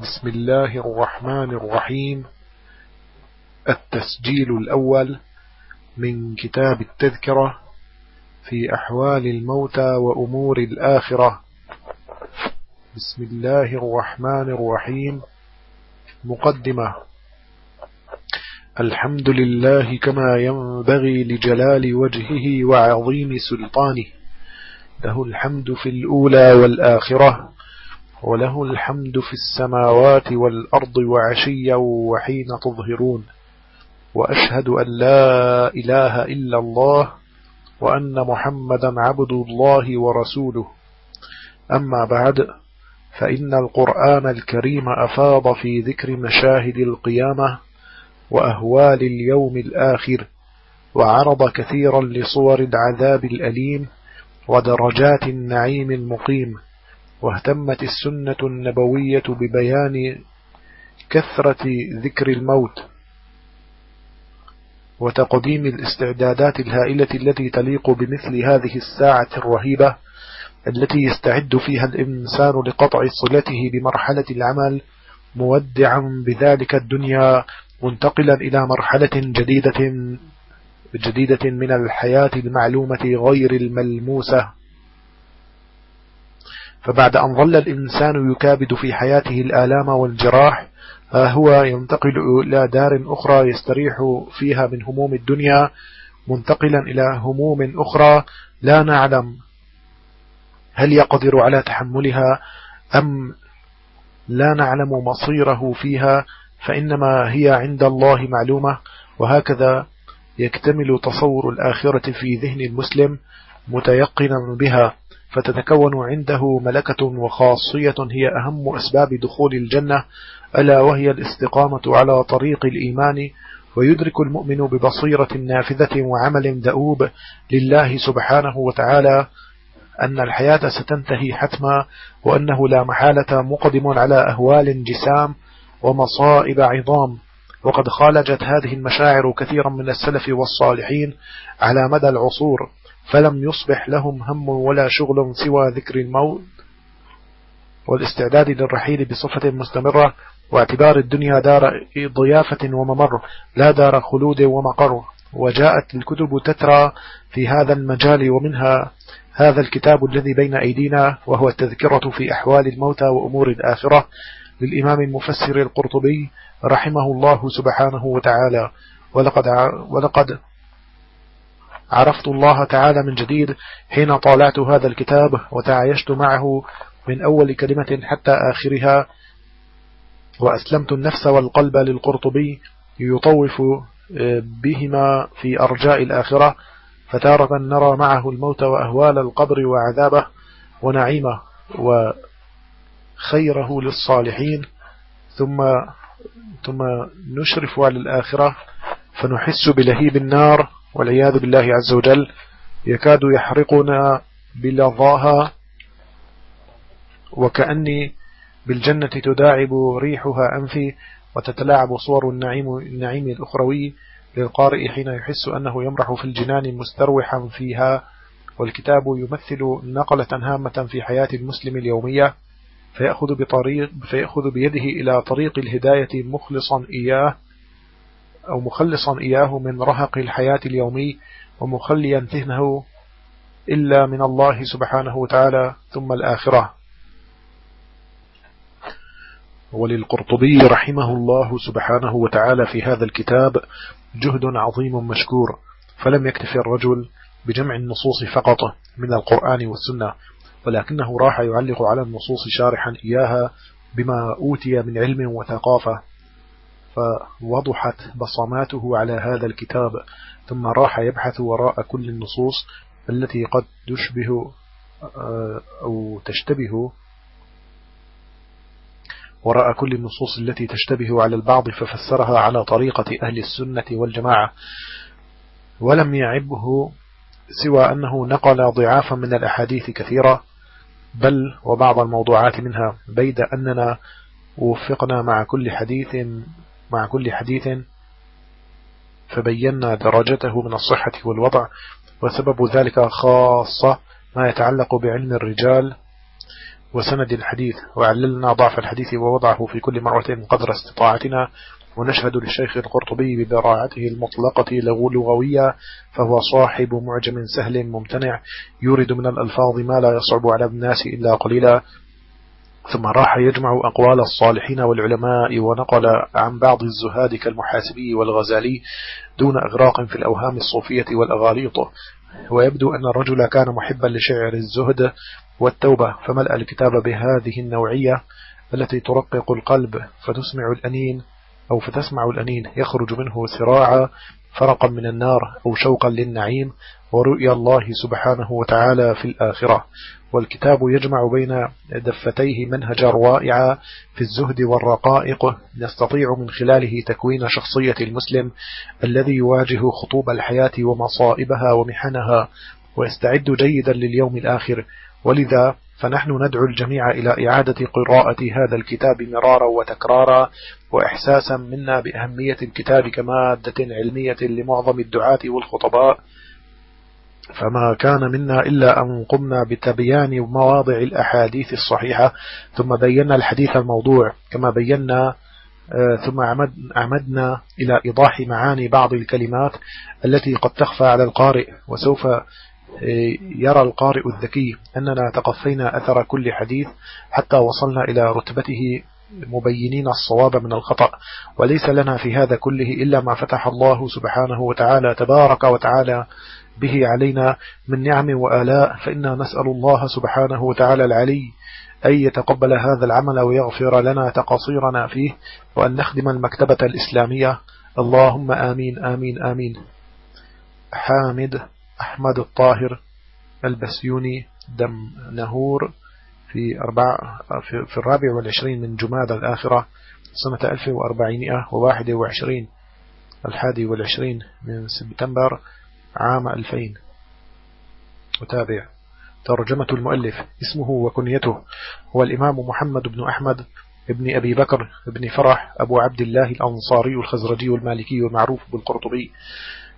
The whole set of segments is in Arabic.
بسم الله الرحمن الرحيم. التسجيل الأول من كتاب التذكرة في أحوال الموتى وأمور الآخرة. بسم الله الرحمن الرحيم. مقدمة. الحمد لله كما ينبغي لجلال وجهه وعظيم سلطانه. له الحمد في الأولى والآخرة. وله الحمد في السماوات والأرض وعشيا وحين تظهرون. وأشهد أن لا إله إلا الله وأن محمدا عبد الله ورسوله. أما بعد فإن القرآن الكريم أفاض في ذكر مشاهد القيامة وأهوال اليوم الآخر وعرض كثيرا لصور العذاب الأليم ودرجات النعيم المقيم. واهتمت السنة النبوية ببيان كثرة ذكر الموت وتقديم الاستعدادات الهائلة التي تليق بمثل هذه الساعة الرهيبة التي يستعد فيها الإنسان لقطع صلته بمرحلة العمل مودعا بذلك الدنيا منتقلا إلى مرحلة جديدة جديدة من الحياة المعلومة غير الملموسة. فبعد أن ظل الإنسان يكابد في حياته الآلام والجراح هو ينتقل إلى دار أخرى يستريح فيها من هموم الدنيا منتقلا إلى هموم أخرى لا نعلم هل يقدر على تحملها أم لا نعلم مصيره فيها فإنما هي عند الله معلومة وهكذا يكتمل تصور الآخرة في ذهن المسلم متيقنا بها. فتتكون عنده ملكة وخاصية هي أهم أسباب دخول الجنة ألا وهي الاستقامة على طريق الإيمان ويدرك المؤمن ببصيرة نافذة وعمل دؤوب لله سبحانه وتعالى أن الحياة ستنتهي حتما وأنه لا محالة مقدم على أهوال جسام ومصائب عظام. وقد خالجت هذه المشاعر كثيرا من السلف والصالحين على مدى العصور. فلم يصبح لهم هم ولا شغل سوى ذكر الموت والاستعداد للرحيل بصفة مستمرة واعتبار الدنيا دار ضيافة وممر لا دار خلود ومقر. وجاءت الكتب تترى في هذا المجال ومنها هذا الكتاب الذي بين أيدينا وهو التذكرة في أحوال الموتى وأمور الآخرة. للإمام المفسر القرطبي رحمه الله سبحانه وتعالى. ولقد, ولقد عرفت الله تعالى من جديد حين طالعت هذا الكتاب وتعايشت معه من أول كلمة حتى آخرها. وأسلمت النفس والقلب للقرطبي يطوف آه، بهما في أرجاء الآخرة فتارة نرى معه الموت وأهوال القبر وعذابه ونعيمه وخيره للصالحين. ثم ثم نشرف على الآخرة فنحس بلهيب النار والعياذ بالله عز وجل يكاد يحرقنا بلظاها وكأني بالجنة تداعب ريحها أنفي وتتلاعب صور النعيم, النعيم الأخروي للقارئ حين يحس أنه يمرح في الجنان مستروحا فيها والكتاب يمثل نقلة هامة في حياة المسلم اليومية فيأخذ, بطريق فيأخذ بيده إلى طريق الهداية مخلصا إياه أو مخلصا إياه من رهق الحياة اليومي ومخليا ذهنه إلا من الله سبحانه وتعالى ثم الآخرة. وللقرطبي رحمه الله سبحانه وتعالى في هذا الكتاب جهد عظيم مشكور فلم يكتفي الرجل بجمع النصوص فقط من القرآن والسنة ولكنه راح يعلق على النصوص شارحا إياها بما أوتي من علم وثقافة فوضحت بصماته على هذا الكتاب ثم راح يبحث وراء كل النصوص التي قد تشبه آه، أو تشتبه وراء كل النصوص التي تشتبه على البعض ففسرها على طريقة أهل السنة والجماعة. ولم يعبه سوى أنه نقل ضعافا من الأحاديث كثيرة بل وبعض الموضوعات منها بيد أننا وفقنا مع كل حديث مع كل حديث فبينا درجته من الصحة والوضع وسبب ذلك خاصة ما يتعلق بعلم الرجال وسند الحديث. وعللنا ضعف الحديث ووضعه في كل مرة قدر استطاعتنا. ونشهد للشيخ القرطبي ببراعته المطلقة لغوية فهو صاحب معجم سهل ممتنع يورد من الألفاظ ما لا يصعب على الناس إلا قليلا. ثم راح يجمع أقوال الصالحين والعلماء ونقل عن بعض الزهاد كالمحاسبي والغزالي دون إغراق في الأوهام الصوفية والأغاليط. ويبدو أن الرجل كان محبا لشعر الزهد والتوبة. فملأ الكتاب بهذه النوعية التي ترقق القلب فتسمع الأنين أو فتسمع الأنين؟ يخرج منه سراعا فرقا من النار أو شوقا للنعيم ورؤيا الله سبحانه وتعالى في الآخرة. والكتاب يجمع بين دفتيه منهجا رائعا في الزهد والرقائق يستطيع من خلاله تكوين شخصية المسلم الذي يواجه خطوب الحياة ومصائبها ومحنها ويستعد جيدا لليوم الآخر. ولذا فنحن ندعو الجميع إلى إعادة قراءة هذا الكتاب مرارا وتكرارا وإحساسا منا بأهمية الكتاب كمادة علمية لمعظم الدعاة والخطباء. فما كان منا إلا أن قمنا بتبيان مواضع الأحاديث الصحيحة ثم بينا الحديث الموضوع كما بينا آه، ثم عمدنا إلى إيضاح معاني بعض الكلمات التي قد تخفى على القارئ وسوف آه، يرى القارئ الذكي أننا تقفينا أثر كل حديث حتى وصلنا إلى رتبته مبينين الصواب من الخطأ. وليس لنا في هذا كله إلا ما فتح الله سبحانه وتعالى تبارك وتعالى به علينا من نعم وآلاء فإنا نسأل الله سبحانه وتعالى العلي أن يتقبل هذا العمل ويغفر لنا تقصيرنا فيه وأن نخدم المكتبة الإسلامية. اللهم آمين آمين آمين. حامد أحمد الطاهر البسيوني دم نهور في, أربع في الرابع والعشرين من جماد الآخرة سنة 1421 الحادي والعشرين من سبتمبر عام 2000 وتابع. ترجمة المؤلف اسمه وكنيته. هو الإمام محمد بن أحمد ابن أبي بكر ابن فرح أبو عبد الله الأنصاري الخزرجي المالكي ومعروف بالقرطبي.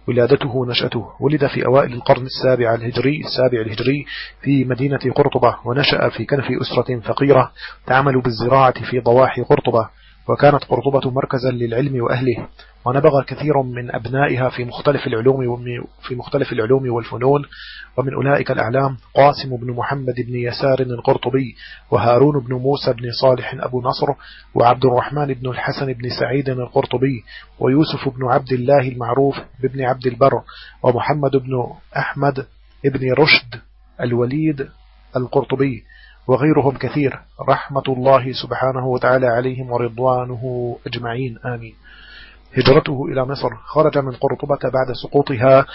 ولادته ونشأته ولد في أوائل القرن السابع الهجري السابع الهجري في مدينة قرطبة ونشأ في كنف أسرة فقيرة تعمل بالزراعة في ضواحي قرطبة. وكانت قرطبة مركزا للعلم وأهله ونبغ كثير من أبنائها في مختلف العلوم في مختلف العلوم والفنون ومن أولئك الأعلام قاسم بن محمد بن يسار القرطبي وهارون بن موسى بن صالح أبو نصر وعبد الرحمن بن الحسن بن سعيد القرطبي ويوسف بن عبد الله المعروف بابن عبد البر ومحمد بن أحمد بن رشد الوليد القرطبي. وغيرهم كثير. رحمة الله سبحانه وتعالى عليهم ورضوانه أجمعين آمين. هجرته إلى مصر خرج من قرطبة بعد سقوطها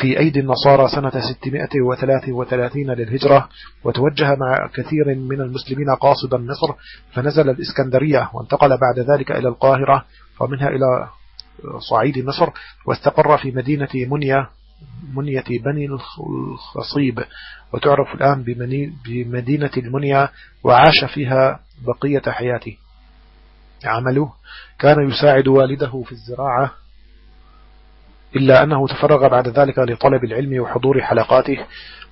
في أيدي النصارى سنة 633 للهجرة وتوجه مع كثير من المسلمين قاصدا مصر فنزل الإسكندرية وانتقل بعد ذلك إلى القاهرة ومنها إلى صعيد مصر واستقر في مدينة منيا منية بني الخصيب وتعرف الآن بمدينة المنيا وعاش فيها بقية حياته. عمله كان يساعد والده في الزراعة إلا أنه تفرغ بعد ذلك لطلب العلم وحضور حلقاته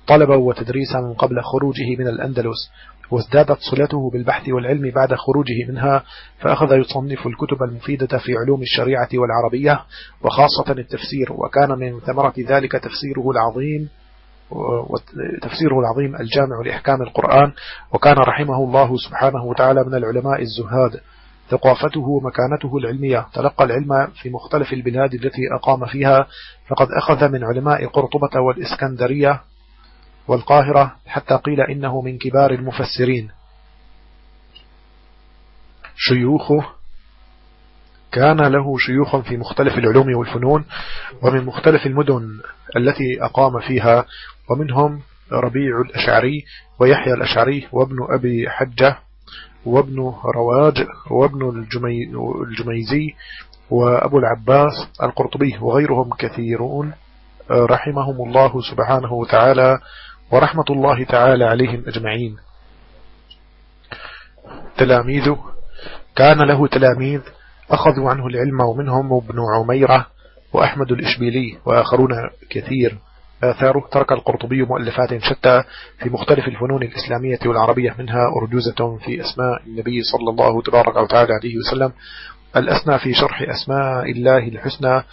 طلبا وتدريسا قبل خروجه من الأندلس. وازدادت صلته بالبحث والعلم بعد خروجه منها فأخذ يصنف الكتب المفيدة في علوم الشريعة والعربية وخاصة التفسير وكان من ثمرة ذلك تفسيره العظيم وتفسيره العظيم الجامع لإحكام القرآن وكان رحمه الله سبحانه وتعالى من العلماء الزهاد. ثقافته ومكانته العلمية تلقى العلم في مختلف البلاد التي أقام فيها فقد أخذ من علماء قرطبة والإسكندرية والقاهرة حتى قيل إنه من كبار المفسرين. شيوخه كان له شيوخ في مختلف العلوم والفنون ومن مختلف المدن التي أقام فيها ومنهم ربيع الأشعري ويحيى الأشعري وابن أبي حجة وابن رواج وابن الجمي الجميزي وأبو العباس القرطبي وغيرهم كثيرون رحمهم الله سبحانه وتعالى. ورحمة الله تعالى عليهم أجمعين. تلاميذه كان له تلاميذ أخذوا عنه العلم ومنهم ابن عميرة وأحمد الإشبيلي وآخرون كثير. آثاره ترك القرطبي مؤلفات شتى في مختلف الفنون الإسلامية والعربية منها أرجوزة في أسماء النبي صلى الله تبارك وتعالى عليه وسلم. الأسنى في شرح أسماء الله الحسنى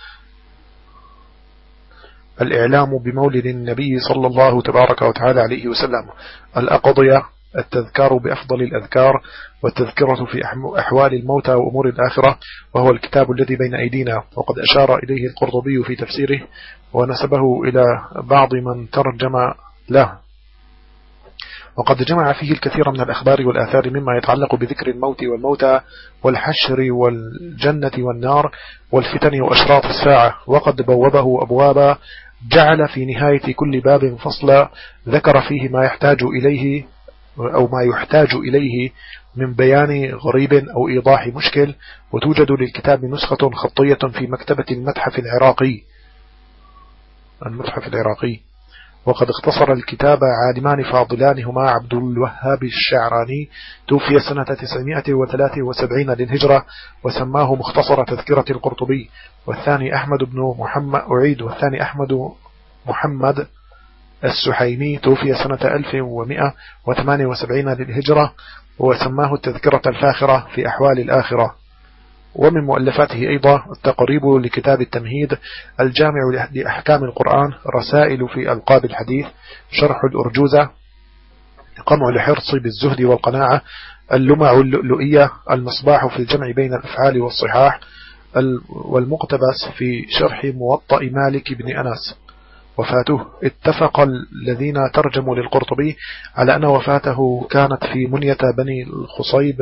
الإعلام بمولد النبي صلى الله تبارك وتعالى عليه وسلم. الأقضية التذكار بأفضل الأذكار والتذكرة في أحوال الموتى وأمور الآخرة وهو الكتاب الذي بين أيدينا وقد أشار إليه القرطبي في تفسيره ونسبه إلى بعض من ترجم له. وقد جمع فيه الكثير من الأخبار والآثار مما يتعلق بذكر الموت والموتى والحشر والجنة والنار والفتن وأشراط الساعة. وقد بوبه أبوابا جعل في نهاية كل باب فصلا ذكر فيه ما يحتاج إليه أو ما يحتاج إليه من بيان غريب أو إيضاح مشكل. وتوجد للكتاب نسخة خطية في مكتبة المتحف العراقي. المتحف العراقي. وقد اختصر الكتاب عالمان فاضلان هما عبد الوهاب الشعراني توفي سنة 973 للهجرة وسماه مختصر تذكرة القرطبي والثاني أحمد بن محمد أعيد والثاني أحمد محمد السحيمي توفي سنة 1178 للهجرة وسماه التذكرة الفاخرة في أحوال الآخرة. ومن مؤلفاته أيضا التقريب لكتاب التمهيد الجامع لأحكام القرآن رسائل في ألقاب الحديث شرح الأرجوزة قمع الحرص بالزهد والقناعة اللمع اللؤلؤية المصباح في الجمع بين الأفعال والصحاح والمقتبس في شرح موطأ مالك بن أنس. وفاته اتفق الذين ترجموا للقرطبي على أن وفاته كانت في منية بني الخصيب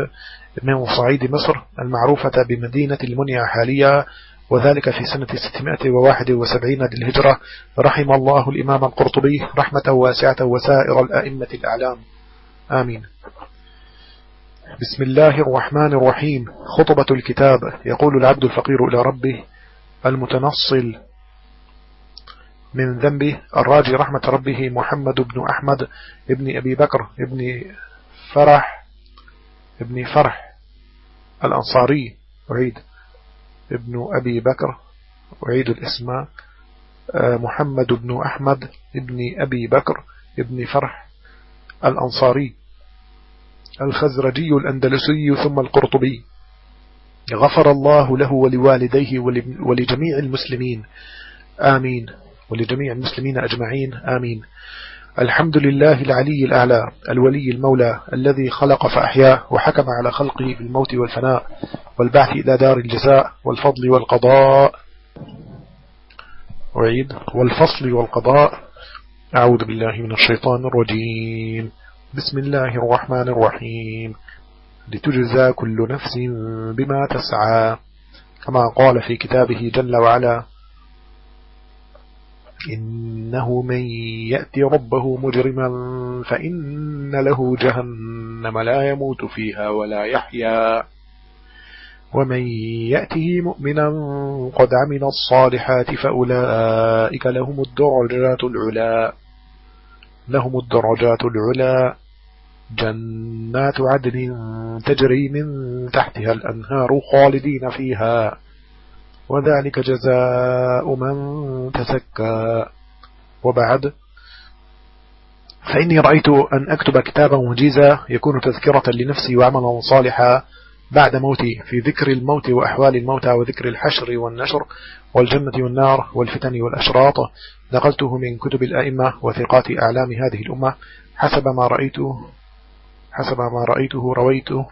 من صعيد مصر المعروفة بمدينة المنيا حاليا وذلك في سنة 671 للهجرة. رحم الله الإمام القرطبي رحمة واسعة وسائر الأئمة الأعلام. آمين. بسم الله الرحمن الرحيم. خطبة الكتاب. يقول العبد الفقير إلى ربه المتنصل من ذنبه الراجي رحمة ربه محمد بن أحمد ابن أبي بكر ابن فرح ابن فرح الأنصاري أعيد ابن أبي بكر أعيد الاسم آه، محمد بن أحمد ابن أبي بكر ابن فرح الأنصاري الخزرجي الأندلسي ثم القرطبي. غفر الله له ولوالديه ولجميع المسلمين. آمين. ولجميع المسلمين أجمعين. آمين. الحمد لله العلي الأعلى الولي المولى الذي خلق فأحيا وحكم على خلقه بالموت والفناء والبعث إلى دار الجزاء والفضل والقضاء. أعيد. والفصل والقضاء. أعوذ بالله من الشيطان الرجيم. بسم الله الرحمن الرحيم. لتجزى كل نفس بما تسعى. كما قال في كتابه جل وعلا إنه من يأتي ربه مجرما فإن له جهنم لا يموت فيها ولا يحيا. ومن يأته مؤمنا قد عمل الصالحات فأولئك لهم الدرجات العلا. لهم الدرجات العلا. جنات عدن تجري من تحتها الأنهار خالدين فيها. وذلك جزاء من تزكى. وبعد فإني رأيت أن أكتب كتابا وجيزا يكون تذكرة لنفسي وعملا صالحا بعد موتي في ذكر الموت وأحوال الموتى وذكر الحشر والنشر والجنة والنار والفتن والأشراط. نقلته من كتب الأئمة وثقات أعلام هذه الأمة. حسب ما رأيته حسب ما رأيته رويته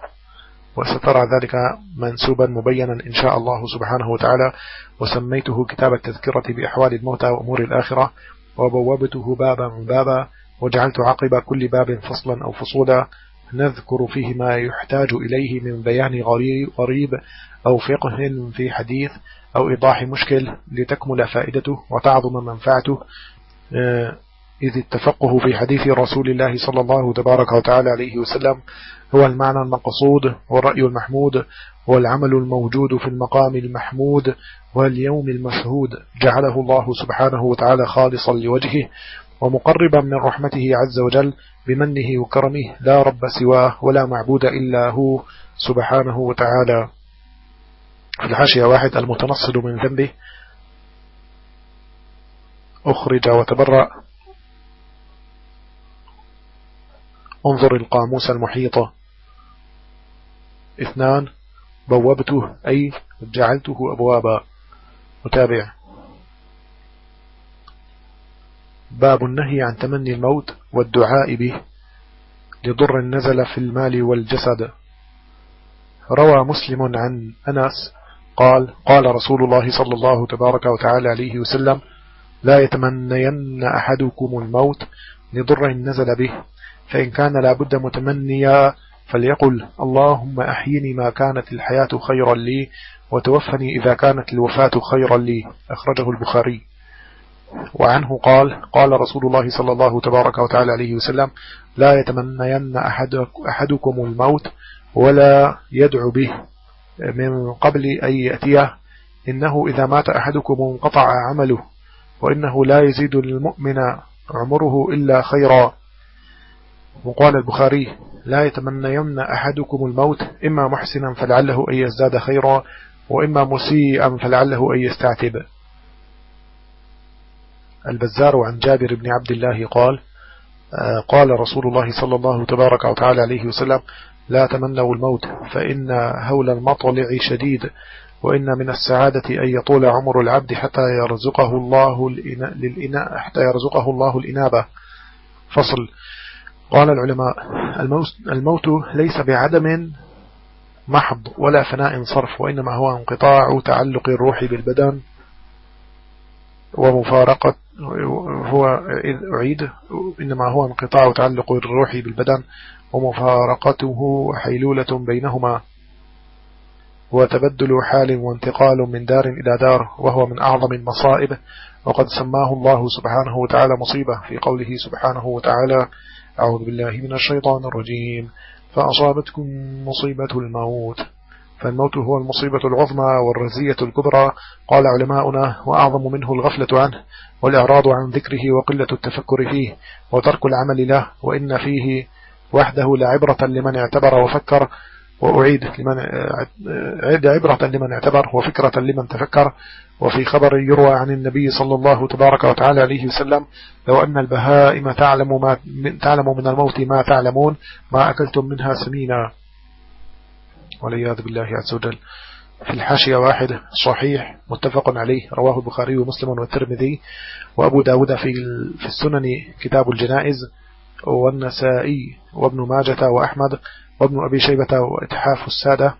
وسترى ذلك منسوبا مبينا إن شاء الله سبحانه وتعالى وسميته كتاب التذكرة بأحوال الموتى وأمور الآخرة وبوابته بابا بابا وجعلت عقب كل باب فصلا أو فصولا نذكر فيه ما يحتاج إليه من بيان غريب أو فقه في حديث أو إيضاح مشكل لتكمل فائدته وتعظم منفعته. آه، إذ التفقه في حديث رسول الله صلى الله تبارك وتعالى عليه وسلم هو المعنى المقصود والرأي المحمود والعمل الموجود في المقام المحمود واليوم المشهود. جعله الله سبحانه وتعالى خالصا لوجهه ومقربا من رحمته عز وجل بمنه وكرمه. لا رب سواه ولا معبود إلا هو سبحانه وتعالى. في الحاشية واحد المتنصل من ذنبه. أخرج وتبرأ. انظر القاموس المحيطة اثنان بوبته أي جعلته أبوابا. متابع. باب النهي عن تمني الموت والدعاء به لضر نزل في المال والجسد. روى مسلم عن أنس قال قال رسول الله صلى الله تبارك وتعالى عليه وسلم لا يتمنين أحدكم الموت لضر نزل به. فإن كان لابد متمنيا فليقل اللهم أحيني ما كانت الحياة خيرا لي وتوفني إذا كانت الوفاة خيرا لي. أخرجه البخاري. وعنه قال قال رسول الله صلى الله تبارك وتعالى عليه وسلم لا يتمنين أحدك أحدكم الموت ولا يدعو به. من قبل أن يأتيه إنه إذا مات أحدكم انقطع عمله وإنه لا يزيد للمؤمن عمره إلا خيرا. وقال البخاري لا يتمنين أحدكم الموت إما محسنا فلعله أن يزداد خيرا وإما مسيئا فلعله أن يستعتب. البزار عن جابر بن عبد الله قال آه، قال رسول الله صلى الله تبارك وتعالى عليه وسلم لا تمنوا الموت فإن هول المطلع شديد وإن من السعادة أن يطول عمر العبد حتى يرزقه الله للإناء حتى يرزقه الله الإنابة. فصل. قال العلماء الموت ليس بعدم محض ولا فناء صرف وإنما هو انقطاع تعلق الروح بالبدن ومفارقة هو إذ أعيد إنما هو انقطاع تعلق الروح بالبدن ومفارقته حيلولة بينهما. وتبدل حال وانتقال من دار إلى دار وهو من أعظم المصائب وقد سماه الله سبحانه وتعالى مصيبة في قوله سبحانه وتعالى أعوذ بالله من الشيطان الرجيم. فأصابتكم مصيبة الموت. فالموت هو المصيبة العظمى والرزية الكبرى. قال علماؤنا وأعظم منه الغفلة عنه والإعراض عن ذكره وقلة التفكر فيه وترك العمل له وإن فيه وحده لعبرة لمن اعتبر وفكر. وأعيد لمن عد عبرة لمن اعتبر وفكرة لمن تفكر. وفي خبر يروى عن النبي صلى الله تبارك وتعالى عليه وسلم لو أن البهائم تعلم, ما تعلم من الموت ما تعلمون ما أكلتم منها سمينا. والعياذ بالله عز وجل. في الحاشية واحد صحيح متفق عليه رواه البخاري ومسلم والترمذي. وأبو داود في في السنن كتاب الجنائز والنسائي وابن ماجة وأحمد. وابن أبي شيبة وإتحاف السادة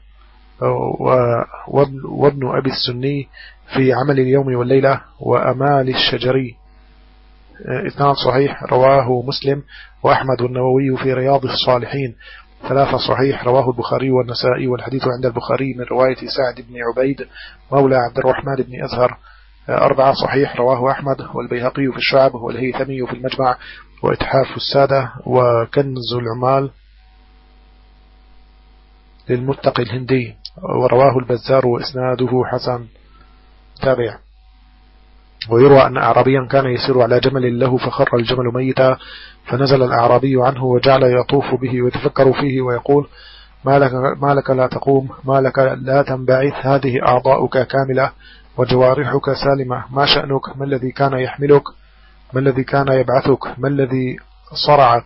وابن أبي السني في عمل اليوم والليلة وأمال الشجري. إثنان صحيح رواه مسلم وأحمد والنووي في رياض الصالحين. ثلاثة صحيح رواه البخاري والنسائي والحديث عند البخاري من رواية سعد بن عبيد مولى عبد الرحمن بن أزهر. أربعة صحيح رواه أحمد والبيهقي في الشعب والهيثمي في المجمع وإتحاف السادة وكنز العمال. للمتقي الهندي ورواه البزار وإسناده حسن. تابع. ويروى أن أعرابيا كان يسير على جمل له فخر الجمل ميتا فنزل الأعرابي عنه وجعل يطوف به ويتفكر فيه ويقول ما لك, ما لك لا تقوم ما لك لا تنبعث هذه أعضاؤك كاملة وجوارحك سالمة ما شأنك؟ ما الذي كان يحملك؟ ما الذي كان يبعثك؟ ما الذي صرعك؟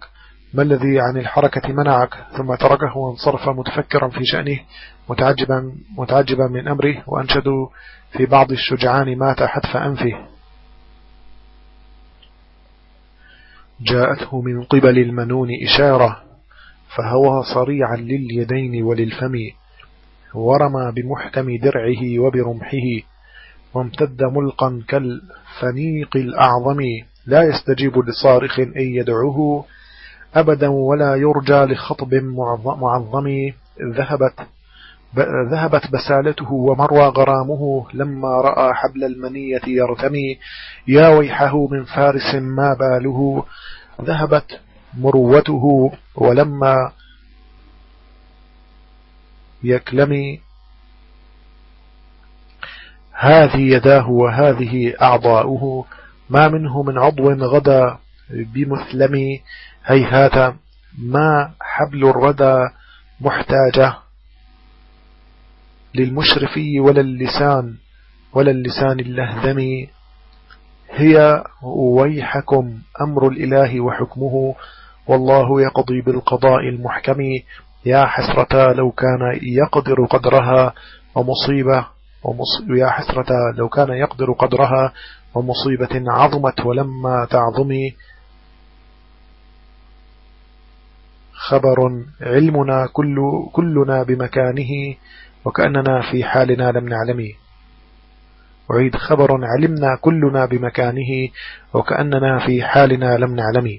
ما الذي عن الحركة منعك؟ ثم تركه وانصرف متفكرا في شأنه متعجبا, متعجبا من أمره وأنشد في بعض الشجعان مات حتف أنفه. جاءته من قبل المنون إشارة فهوى صريعا لليدين وللفم ورمى بمحكم درعه وبرمحه وامتد ملقا كالفنيق الأعظم. لا يستجيب لصارخ أن يدعوه أبدا ولا يرجى لخطب معظم ذهبت ذهبت بسالته ومروى غرامه لما رأى حبل المنية يرتمي. يا ويحه من فارس ما باله. ذهبت مروته ولما يكلمي. هذه يداه وهذه أعضاؤه. ما منه من عضو غدا بمثلم هيهات ما حبل الردى محتاجة للمشرفي ولا اللسان ولا اللسان اللهذم هي ويحكم أمر الإله وحكمه والله يقضي بالقضاء المحكم. يا حسرة لو كان يقدر قدرها ومصيبة يا حسرة لو كان يقدر قدرها ومصيبة عظمت ولما تعظمي. خبر علمنا كل كلنا بمكانه وكأننا في حالنا لم نعلم أعيد خبر علمنا كلنا بمكانه وكأننا في حالنا لم نعلم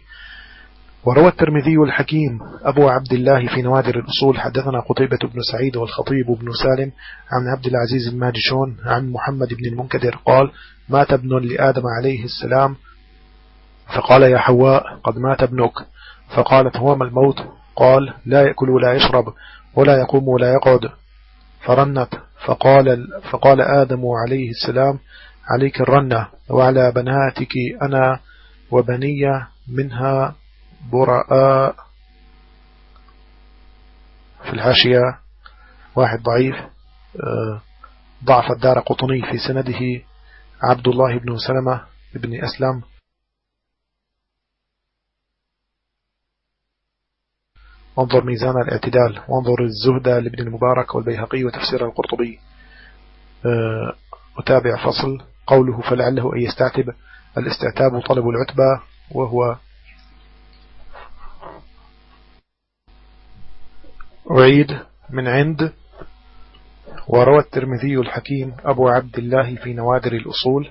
وروى الترمذي الحكيم أبو عبد الله في نوادر الأصول حدثنا قطيبة بن سعيد والخطيب بن سالم عن عبد العزيز الماجشون عن محمد بن المنكدر قال مات ابن لآدم عليه السلام. فقال يا حواء قد مات ابنك. فقالت هو ما الموت؟ قال لا يأكل ولا يشرب ولا يقوم ولا يقعد. فرنت فقال, فقال آدم عليه السلام عليك الرنة وعلى بناتك أنا وبني منها براء. في الحاشية واحد ضعيف آه، ضعف الدار قطني في سنده عبد الله بن سلمة بن أسلم. وانظر ميزان الاعتدال وانظر الزهد لابن المبارك والبيهقي وتفسير القرطبي. آه، أتابع فصل قوله فلعله أن يستعتب الاستعتاب طلب العتبة وهو أعيد من عند وروى الترمذي الحكيم أبو عبد الله في نوادر الأصول.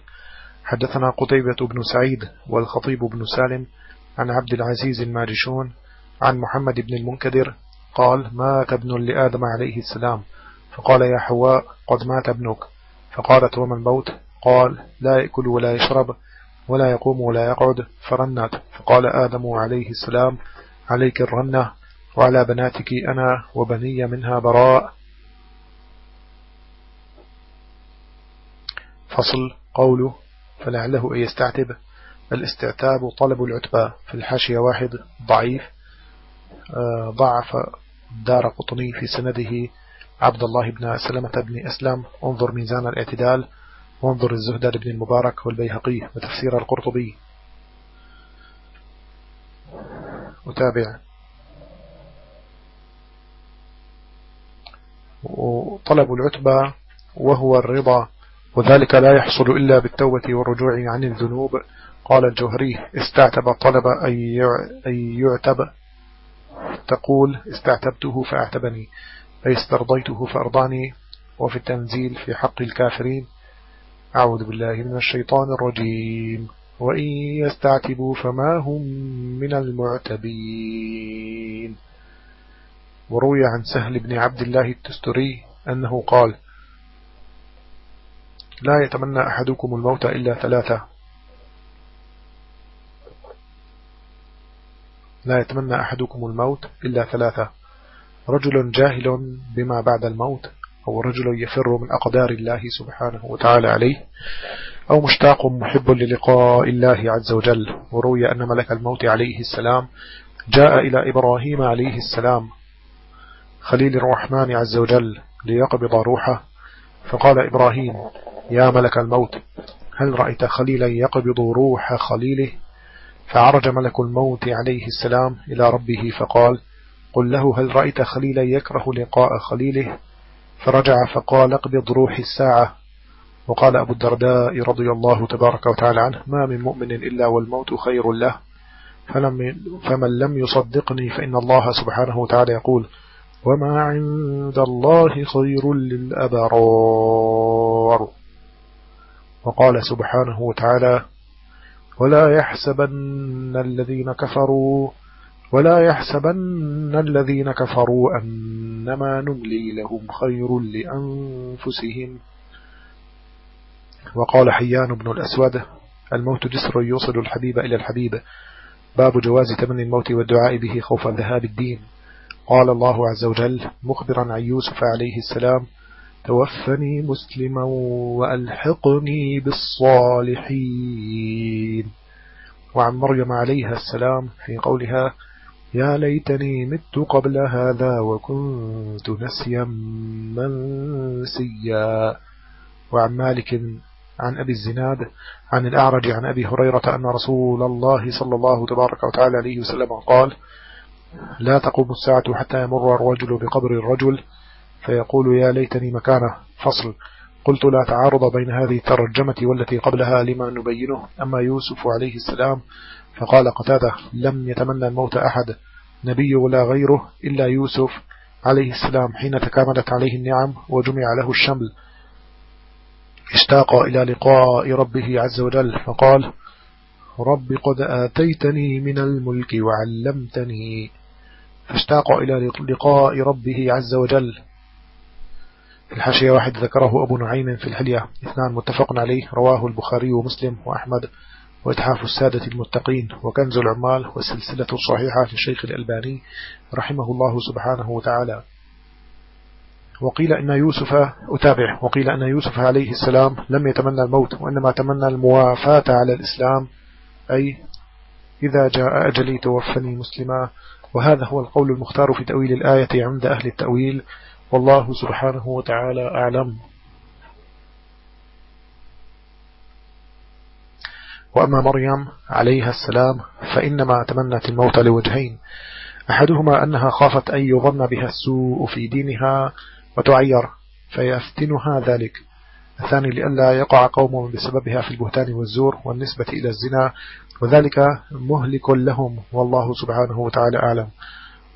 حدثنا قتيبة بن سعيد والخطيب بن سالم عن عبد العزيز الماجشون عن محمد بن المنكدر قال مات ابن لآدم عليه السلام؟ فقال يا حواء قد مات ابنك. فقالت وما الموت؟ قال لا يأكل ولا يشرب ولا يقوم ولا يقعد فرنت فقال آدم عليه السلام عليك الرنة وعلى بناتك أنا وبني منها براء. فصل قوله فلعله أن يستعتب. الاستعتاب طلب العتبة في الحاشية واحد ضعيف. ضعف دار قطني في سنده عبد الله بن سلمة بن أسلم. انظر ميزان الاعتدال وانظر الزهد لابن المبارك والبيهقي وتفسير القرطبي. أتابع. وطلب العتبة وهو الرضا وذلك لا يحصل إلا بالتوبة والرجوع عن الذنوب. قال الجوهري استعتب طلب أن يعتب. تقول استعتبته فأعتبني أي استرضيته فأرضاني وفي التنزيل في حق الكافرين. أعوذ بالله من الشيطان الرجيم. وإن يستعتبوا فما هم من المعتبين. وروي عن سهل بن عبد الله التستري أنه قال لا يتمنى أحدكم الموت إلا ثلاثة لا يتمنى أحدكم الموت إلا ثلاثة. رجل جاهل بما بعد الموت أو رجل يفر من أقدار الله سبحانه وتعالى عليه أو مشتاق محب للقاء الله عز وجل. وروي أن ملك الموت عليه السلام جاء إلى إبراهيم عليه السلام خليل الرحمن عز وجل ليقبض روحه. فقال إبراهيم يا ملك الموت هل رأيت خليلا يقبض روح خليله؟ فعرج ملك الموت عليه السلام إلى ربه فقال قل له هل رأيت خليلا يكره لقاء خليله؟ فرجع فقال اقبض روح الساعة. وقال أبو الدرداء رضي الله تبارك وتعالى عنه ما من مؤمن إلا والموت خير له. فلم فمن لم يصدقني فإن الله سبحانه وتعالى يقول وما عند الله خير للأبرار. وقال سبحانه وتعالى ولا يحسبن الذين كفروا ولا يحسبن الذين كفروا أنما نملي لهم خير لأنفسهم. وقال حيان بن الأسود الموت جسر يوصل الحبيب إلى الحبيب. باب جواز تمني الموت والدعاء به خوف ذهاب الدين. قال الله عز وجل مخبرا عن يوسف عليه السلام توفني مسلما وألحقني بالصالحين. وعن مريم عليها السلام في قولها يا ليتني مت قبل هذا وكنت نسيا منسيا. وعن مالك عن أبي الزناد عن الأعرج عن أبي هريرة أن رسول الله صلى الله تبارك وتعالى عليه وسلم قال لا تقوم الساعة حتى يمر الرجل بقبر الرجل. فيقول يا ليتني مكانه فصل. قلت لا تعارض بين هذه الترجمة والتي قبلها لما نبينه. أما يوسف عليه السلام فقال قتادة لم يتمنى الموت أحد. نبي ولا غيره إلا يوسف عليه السلام حين تكاملت عليه النعم وجمع له الشمل. اشتاق إلى لقاء ربه عز وجل فقال رب قد آتيتني من الملك وعلمتني. فاشتاق إلى لقاء ربه عز وجل الحاشية واحد ذكره أبو نعيم في الحلية اثنان متفق عليه رواه البخاري ومسلم وأحمد وإتحاف السادة المتقين وكنز العمال والسلسلة الصحيحة للشيخ الألباني رحمه الله سبحانه وتعالى. وقيل إن يوسف أتابع وقيل أن يوسف عليه السلام لم يتمنى الموت وإنما تمنى الموافاة على الإسلام أي إذا جاء أجلي توفني مسلما. وهذا هو القول المختار في تأويل الآية عند أهل التأويل والله سبحانه وتعالى أعلم. وأما مريم عليها السلام فإنما تمنت الموت لوجهين. أحدهما أنها خافت أن يظن بها السوء في دينها وتعير فيفتنها ذلك. الثاني لئلا يقع قوم بسببها في البهتان والزور والنسبة إلى الزنا وذلك مهلك لهم والله سبحانه وتعالى أعلم.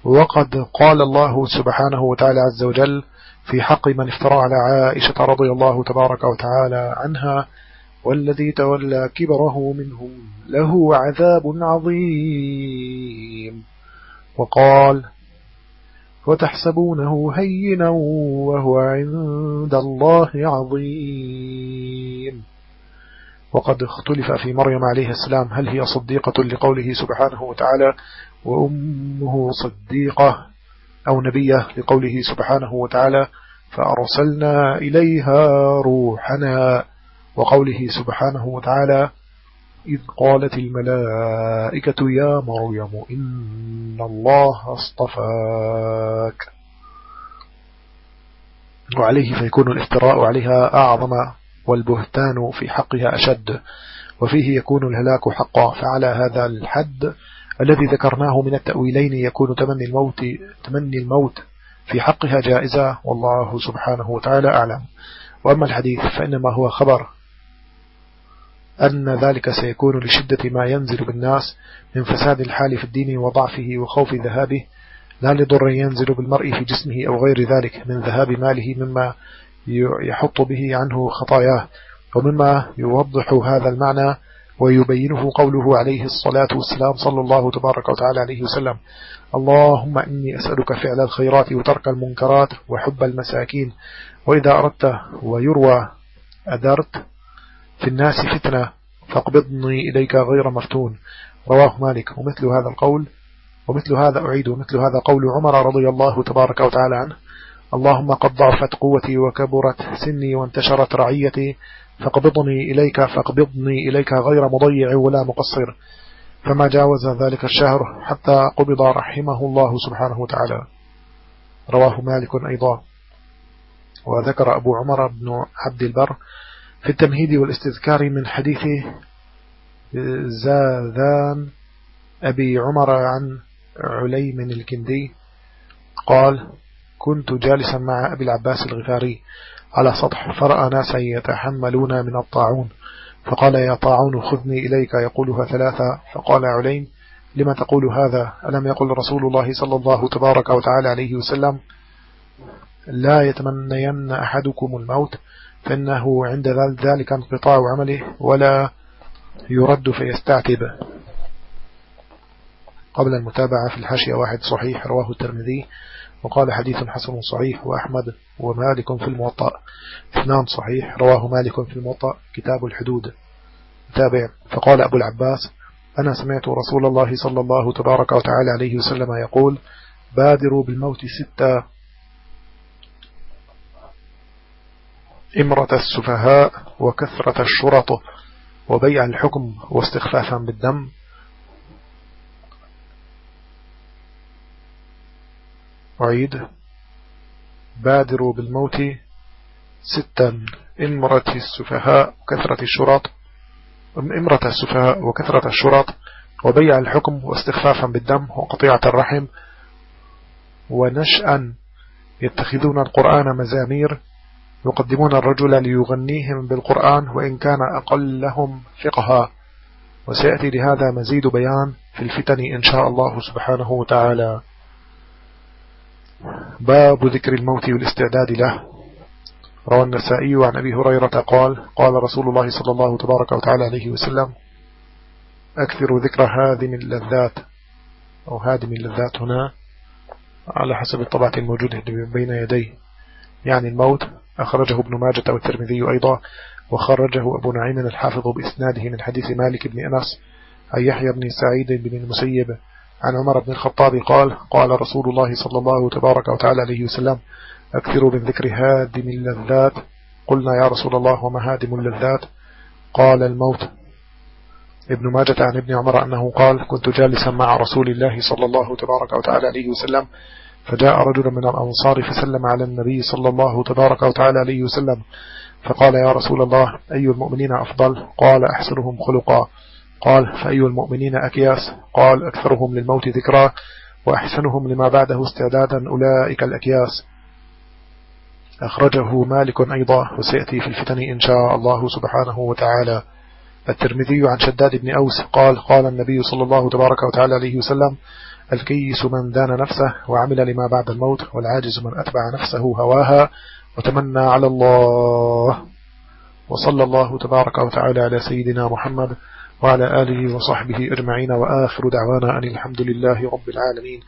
وقد قال الله سبحانه وتعالى عز وجل في حق من افترى على عائشة رضي الله تبارك وتعالى عنها والذي تولى كبره منهم له عذاب عظيم. وقال وتحسبونه هينا وهو عند الله عظيم. وقد اختلف في مريم عليه السلام هل هي صديقة لقوله سبحانه وتعالى وأمه صديقة أو نبية لقوله سبحانه وتعالى فأرسلنا إليها روحنا وقوله سبحانه وتعالى إذ قالت الملائكة يا مريم إن الله اصطفاك وعليه فيكون الافتراء عليها أعظم والبهتان في حقها أشد وفيه يكون الهلاك حقا فعلى هذا الحد الذي ذكرناه من التأويلين يكون تمني الموت تمني الموت في حقها جائزة والله سبحانه وتعالى أعلم. وأما الحديث فإنما هو خبر أن ذلك سيكون لشدة ما ينزل بالناس من فساد الحال في الدين وضعفه وخوف ذهابه. لا لضر ينزل بالمرء في جسمه أو غير ذلك من ذهاب ماله مما يحط به عنه خطاياه ومما يوضح هذا المعنى ويبينه قوله عليه الصلاة والسلام صلى الله تبارك وتعالى عليه وسلم. اللهم إني أسألك فعل الخيرات وترك المنكرات وحب المساكين. وإذا أردت ويروى أدرت في الناس فتنة فاقبضني إليك غير مفتون رواه مالك. ومثل هذا القول ومثل هذا أعيد ومثل هذا قول عمر رضي الله تبارك وتعالى عنه. اللهم قد ضعفت قوتي وكبرت سني وانتشرت رعيتي. فاقبضني إليك فاقبضني إليك غير مضيع ولا مقصر. فما جاوز ذلك الشهر حتى قبض رحمه الله سبحانه وتعالى. رواه مالك أيضا. وذكر أبو عمر بن عبد البر في التمهيد والاستذكار من حديث زاذان أبي عمر عن عليم الكندي. قال كنت جالسا مع أبي العباس الغفاري على سطح فرأى ناسا يتحملون من الطاعون. فقال يا طاعون خذني إليك. يقولها ثلاثة. فقال عليم لما تقول هذا؟ ألم يقل رسول الله صلى الله تبارك وتعالى عليه وسلم لا يتمنين أحدكم الموت فإنه عند ذلك انقطاع عمله ولا يرد فيستعتب. قبل المتابعة في الحاشية واحد صحيح رواه الترمذي. وقال حديث حسن صحيح وأحمد ومالك في الموطأ. اثنان صحيح رواه مالك في الموطأ كتاب الحدود. تابع فقال أبو العباس أنا سمعت رسول الله صلى الله تبارك وتعالى عليه وسلم يقول بادروا بالموت ستة إمرة السفهاء وكثرة الشرط وبيع الحكم واستخفافا بالدم. أعيد. بادروا بالموت ستا إمرة السفهاء وكثرة الشرط إمرة السفهاء وكثرة الشرط وبيع الحكم واستخفافا بالدم وقطيعة الرحم. ونشأا يتخذون القرآن مزامير. يقدمون الرجل ليغنيهم بالقرآن وإن كان أقلهم فقها. وسيأتي لهذا مزيد بيان في الفتن إن شاء الله سبحانه وتعالى. باب ذكر الموت والاستعداد له. روى النسائي عن أبي هريرة قال قال رسول الله صلى الله تبارك وتعالى عليه وسلم أكثر ذكر هادم اللذات أو هادم اللذات هنا على حسب الطبعة الموجودة بين يديه يعني الموت أخرجه ابن ماجة والترمذي أيضا وخرجه أبو نعيم الحافظ بإسناده من حديث مالك بن أنس عن يحيى بن سعيد بن المسيب عن عمر بن الخطاب قال قال رسول الله صلى الله تبارك وتعالى عليه وسلم أكثروا من ذكر هادم اللذات. قلنا يا رسول الله وما هادم اللذات؟ قال الموت. ابن ماجة عن ابن عمر أنه قال كنت جالسا مع رسول الله صلى الله تبارك وتعالى عليه وسلم فجاء رجل من الأنصار فسلم على النبي صلى الله تبارك وتعالى عليه وسلم فقال يا رسول الله أي المؤمنين أفضل؟ قال أحسنهم خلقا. قال فأي المؤمنين أكياس؟ قال أكثرهم للموت ذكرى وأحسنهم لما بعده استعدادا أولئك الأكياس. أخرجه مالك أيضا وسيأتي في الفتن إن شاء الله سبحانه وتعالى. الترمذي عن شداد بن أوس قال قال النبي صلى الله تبارك وتعالى عليه وسلم الكيس من دان نفسه وعمل لما بعد الموت والعاجز من أتبع نفسه هواها وتمنى على الله. وصلى الله تبارك وتعالى على سيدنا محمد وعلى آله وصحبه أجمعين وآخر دعوانا أن الحمد لله رب العالمين.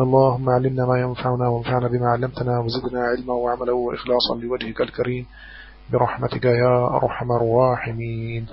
اللهم علمنا ما ينفعنا وانفعنا بما علمتنا وزدنا علما وعملا وإخلاصا لوجهك الكريم. برحمتك يا أرحم الراحمين.